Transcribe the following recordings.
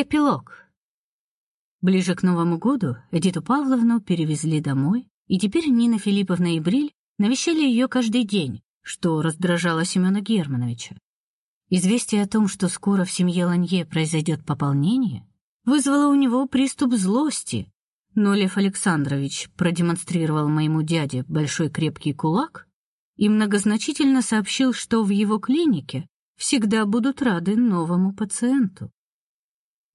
Эпилог. Ближе к Новому году Эдиту Павловну перевезли домой, и теперь Нина Филипповна и Бриль навещали ее каждый день, что раздражало Семена Германовича. Известие о том, что скоро в семье Ланье произойдет пополнение, вызвало у него приступ злости. Но Лев Александрович продемонстрировал моему дяде большой крепкий кулак и многозначительно сообщил, что в его клинике всегда будут рады новому пациенту.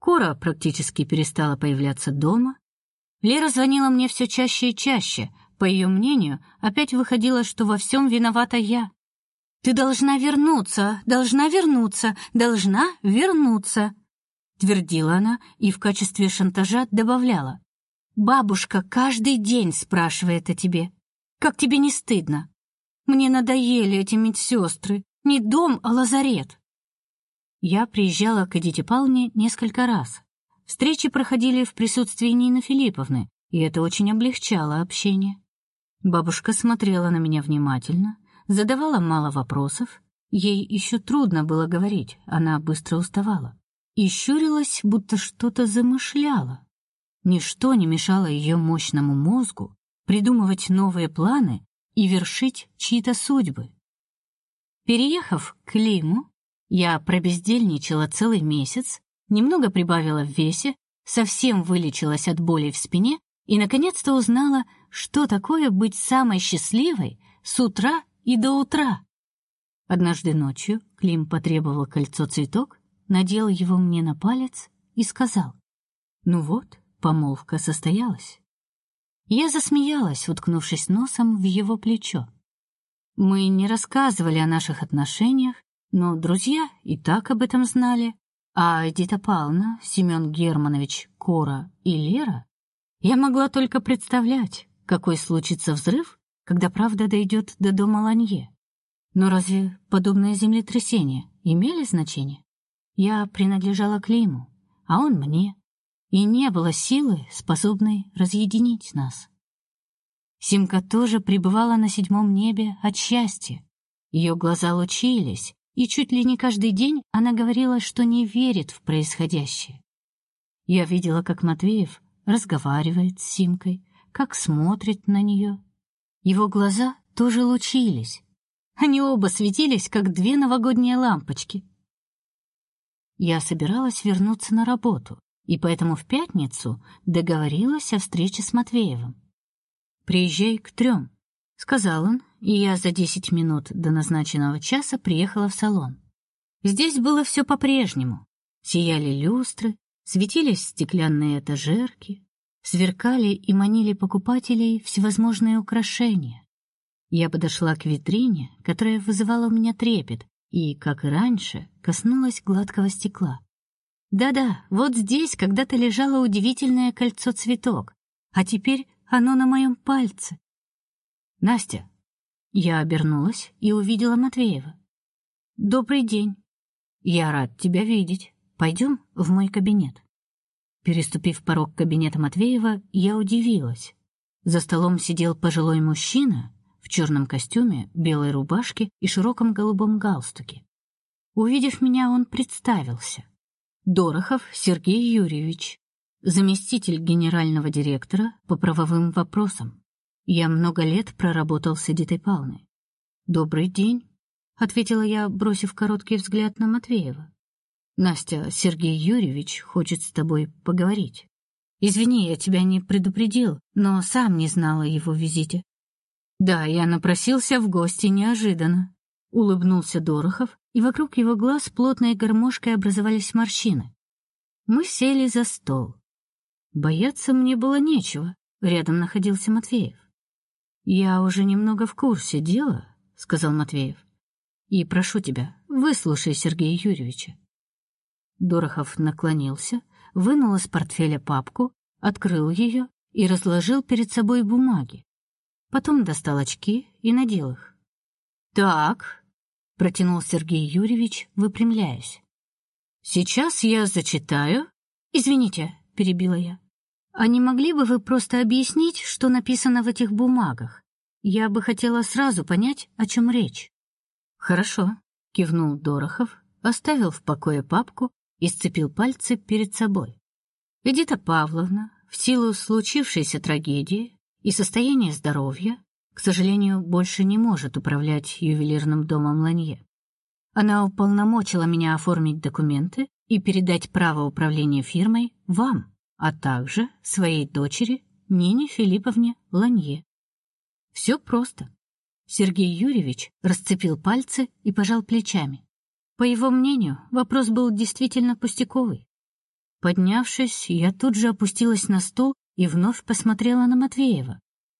Кора практически перестала появляться дома. Лера звонила мне все чаще и чаще. По ее мнению, опять выходило, что во всем виновата я. Ты должна вернуться, должна вернуться, должна вернуться, твердила она и в качестве шантажа добавляла: Бабушка каждый день спрашивает о тебе. Как тебе не стыдно? Мне надоели эти медсестры. Не дом, а лазарет. Я приезжала к Эдите Павловне несколько раз. Встречи проходили в присутствии Нины Филипповны, и это очень облегчало общение. Бабушка смотрела на меня внимательно, задавала мало вопросов. Ей еще трудно было говорить, она быстро уставала. И щурилась, будто что-то замышляла. Ничто не мешало ее мощному мозгу придумывать новые планы и вершить чьи-то судьбы. Переехав к Лиму, я пробездельничала целый месяц, немного прибавила в весе, совсем вылечилась от боли в спине и наконец-то узнала, что такое быть самой счастливой с утра и до утра. Однажды ночью Клим потребовал кольцо-цветок, надел его мне на палец и сказал: "Ну вот, помолвка состоялась". Я засмеялась, уткнувшись носом в его плечо. Мы не рассказывали о наших отношениях, но друзья и так об этом знали, а Эдита Павловна, Семен Германович, Кора и Лера я могла только представлять, какой случится взрыв, когда правда дойдет до дома Ланье. Но разве подобные землетрясения имели значение? Я принадлежала Климу, а он мне, и не было силы, способной разъединить нас. Симка тоже пребывала на седьмом небе от счастья. Ее глаза лучились, и чуть ли не каждый день она говорила, что не верит в происходящее. Я видела, как Матвеев разговаривает с Симкой, как смотрит на нее. Его глаза тоже лучились. Они оба светились, как две новогодние лампочки. Я собиралась вернуться на работу, и поэтому в пятницу договорилась о встрече с Матвеевым. «Приезжай к трем», — сказал он, и я за десять минут до назначенного часа приехала в салон. Здесь было все по-прежнему. Сияли люстры, светились стеклянные этажерки, сверкали и манили покупателей всевозможные украшения. Я подошла к витрине, которая вызывала у меня трепет, и, как и раньше, коснулась гладкого стекла. Да-да, вот здесь когда-то лежало удивительное кольцо-цветок, а теперь оно на моем пальце. Настя, я обернулась и увидела Матвеева. Добрый день. Я рад тебя видеть. Пойдем в мой кабинет. Переступив порог кабинета Матвеева, я удивилась. За столом сидел пожилой мужчина в черном костюме, белой рубашке и широком голубом галстуке. Увидев меня, он представился. Дорохов Сергей Юрьевич, заместитель генерального директора по правовым вопросам. Я много лет проработал с Эдитой Павловной. Добрый день, ответила я, бросив короткий взгляд на Матвеева. Настя, Сергей Юрьевич хочет с тобой поговорить. Извини, я тебя не предупредил, но сам не знал о его визите. Да, я напросился в гости неожиданно. Улыбнулся Дорохов, и вокруг его глаз плотной гармошкой образовались морщины. Мы сели за стол. Бояться мне было нечего. Рядом находился Матвеев. Я уже немного в курсе дела, сказал Матвеев. И прошу тебя, выслушай Сергея Юрьевича. Дорохов наклонился, вынул из портфеля папку, открыл ее и разложил перед собой бумаги. Потом достал очки и надел их. Так, протянул Сергей Юрьевич, выпрямляясь. Сейчас я зачитаю. Извините, перебила я. А не могли бы вы просто объяснить, что написано в этих бумагах? Я бы хотела сразу понять, о чем речь. Хорошо, кивнул Дорохов, оставил в покое папку и сцепил пальцы перед собой. Эдита Павловна, в силу случившейся трагедии и состояния здоровья, к сожалению, больше не может управлять ювелирным домом Ланье. Она уполномочила меня оформить документы и передать право управления фирмой вам, а также своей дочери Нине Филипповне Ланье. Все просто. Сергей Юрьевич расцепил пальцы и пожал плечами. По его мнению, вопрос был действительно пустяковый. Поднявшись, я тут же опустилась на стул и вновь посмотрела на Матвеева.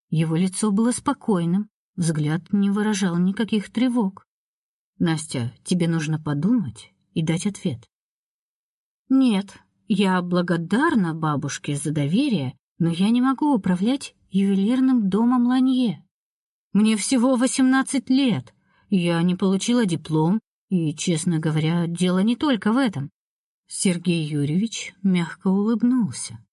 Его лицо было спокойным, взгляд не выражал никаких тревог. Настя, тебе нужно подумать и дать ответ. Нет, я благодарна бабушке за доверие, но я не могу управлять ювелирным домом Ланье. Мне всего восемнадцать лет. Я не получила диплом, и, честно говоря, дело не только в этом. Сергей Юрьевич мягко улыбнулся.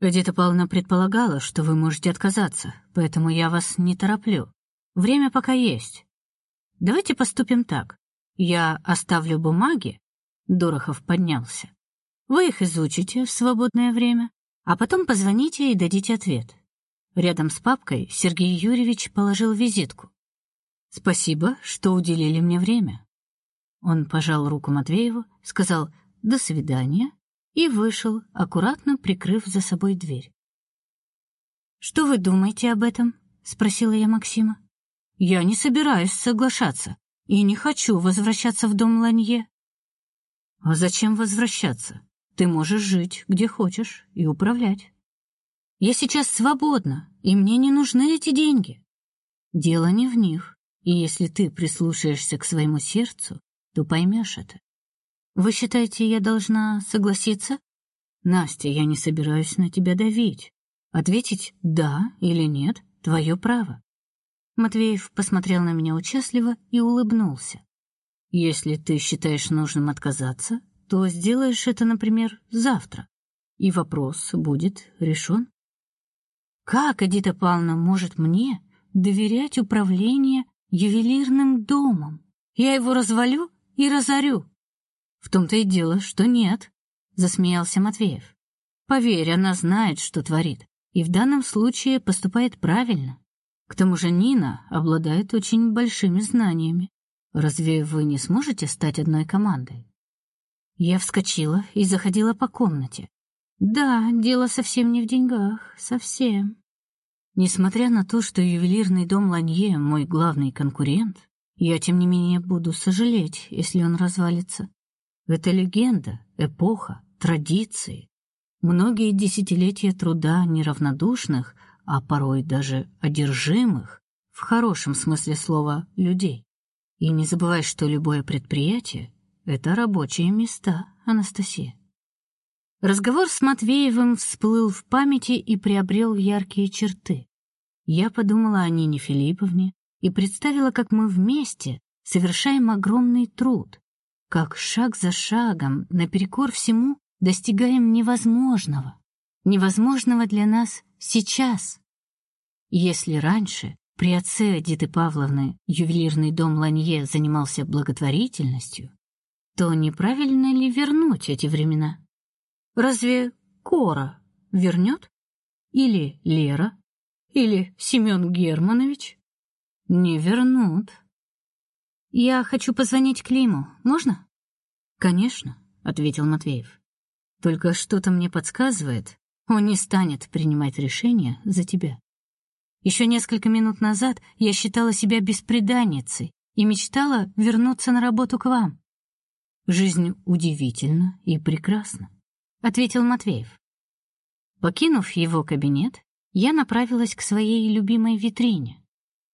Эдита Павловна предполагала, что вы можете отказаться, поэтому я вас не тороплю. Время пока есть. Давайте поступим так. Я оставлю бумаги. Дорохов поднялся. Вы их изучите в свободное время, а потом позвоните и дадите ответ. Рядом с папкой Сергей Юрьевич положил визитку. Спасибо, что уделили мне время. Он пожал руку Матвееву, сказал: "До свидания" и вышел, аккуратно прикрыв за собой дверь. Что вы думаете об этом? спросила я Максима. Я не собираюсь соглашаться и не хочу возвращаться в дом Ланье. А зачем возвращаться? Ты можешь жить где хочешь и управлять. Я сейчас свободна, и мне не нужны эти деньги. Дело не в них, и если ты прислушаешься к своему сердцу, то поймешь это. Вы считаете, я должна согласиться? Настя, я не собираюсь на тебя давить. Ответить да или нет твое право. Матвеев посмотрел на меня участливо и улыбнулся. Если ты считаешь нужным отказаться, то сделаешь это, например, завтра, и вопрос будет решен. Как Эдита Павловна может мне доверять управление ювелирным домом? Я его развалю и разорю. В том-то и дело, что нет, засмеялся Матвеев. Поверь, она знает, что творит, и в данном случае поступает правильно. К тому же Нина обладает очень большими знаниями. Разве вы не сможете стать одной командой? Я вскочила и заходила по комнате. Да, дело совсем не в деньгах, совсем. Несмотря на то, что ювелирный дом Ланье мой главный конкурент, я тем не менее буду сожалеть, если он развалится. Это легенда, эпоха, традиции. Многие десятилетия труда неравнодушных, а порой даже одержимых, в хорошем смысле слова, людей. И не забывай, что любое предприятие это рабочие места, Анастасия. Разговор с Матвеевым всплыл в памяти и приобрел яркие черты. Я подумала о Нине Филипповне и представила, как мы вместе совершаем огромный труд, как шаг за шагом, наперекор всему, достигаем невозможного, невозможного для нас сейчас. Если раньше при отце Эдиты Павловны ювелирный дом Ланье занимался благотворительностью, то неправильно ли вернуть эти времена? Разве Кора вернет? Или Лера? Или Семен Германович? Не вернут. Я хочу позвонить Климу. Можно? Конечно, ответил Матвеев. Только что-то мне подсказывает, он не станет принимать решения за тебя. Еще несколько минут назад я считала себя бесприданницей и мечтала вернуться на работу к вам. Жизнь удивительна и прекрасна, ответил Матвеев. Покинув его кабинет, я направилась к своей любимой витрине.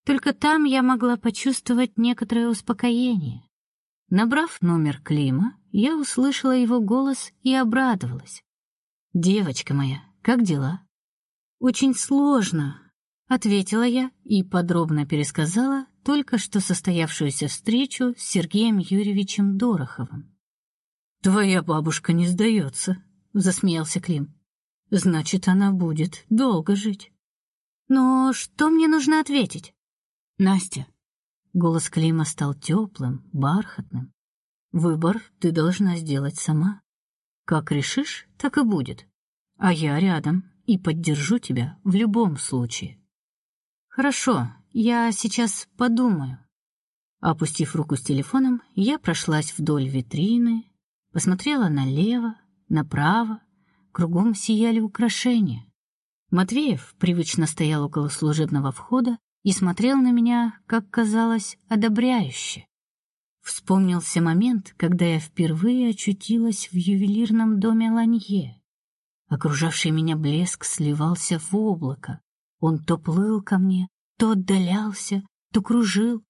Только там я могла почувствовать некоторое успокоение. Набрав номер Клима, я услышала его голос и обрадовалась. Девочка моя, как дела? Очень сложно, ответила я и подробно пересказала только что состоявшуюся встречу с Сергеем Юрьевичем Дороховым. Твоя бабушка не сдается», — засмеялся Клим. Значит, она будет долго жить. Но что мне нужно ответить? Настя. Голос Клима стал теплым, бархатным. Выбор ты должна сделать сама. Как решишь, так и будет. А я рядом и поддержу тебя в любом случае. Хорошо, я сейчас подумаю. Опустив руку с телефоном, я прошлась вдоль витрины, посмотрела налево, направо, кругом сияли украшения. Матвеев привычно стоял около служебного входа и смотрел на меня, как казалось, одобряюще. Вспомнился момент, когда я впервые очутилась в ювелирном доме Ланье. Окружавший меня блеск сливался в облако. Он то плыл ко мне, то отдалялся, то кружил.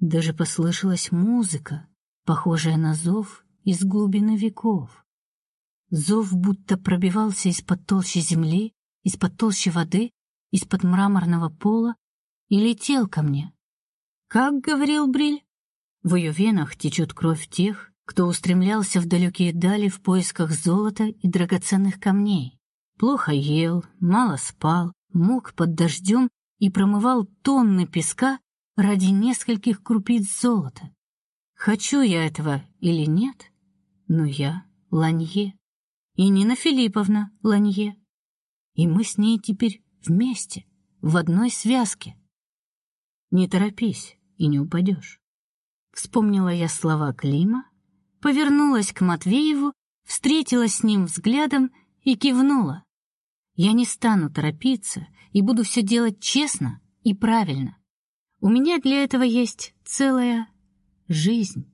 Даже послышалась музыка, похожая на зов из глубины веков. Зов будто пробивался из-под толщи земли, из-под толщи воды, из-под мраморного пола и летел ко мне. Как говорил Бриль, в ее венах течет кровь тех, кто устремлялся в далекие дали в поисках золота и драгоценных камней. Плохо ел, мало спал, мог под дождем и промывал тонны песка ради нескольких крупиц золота. Хочу я этого или нет, но я Ланье. И Нина Филипповна Ланье. И мы с ней теперь вместе, в одной связке. Не торопись и не упадешь. Вспомнила я слова Клима, повернулась к Матвееву, встретилась с ним взглядом и кивнула. Я не стану торопиться и буду все делать честно и правильно. У меня для этого есть целая жизнь.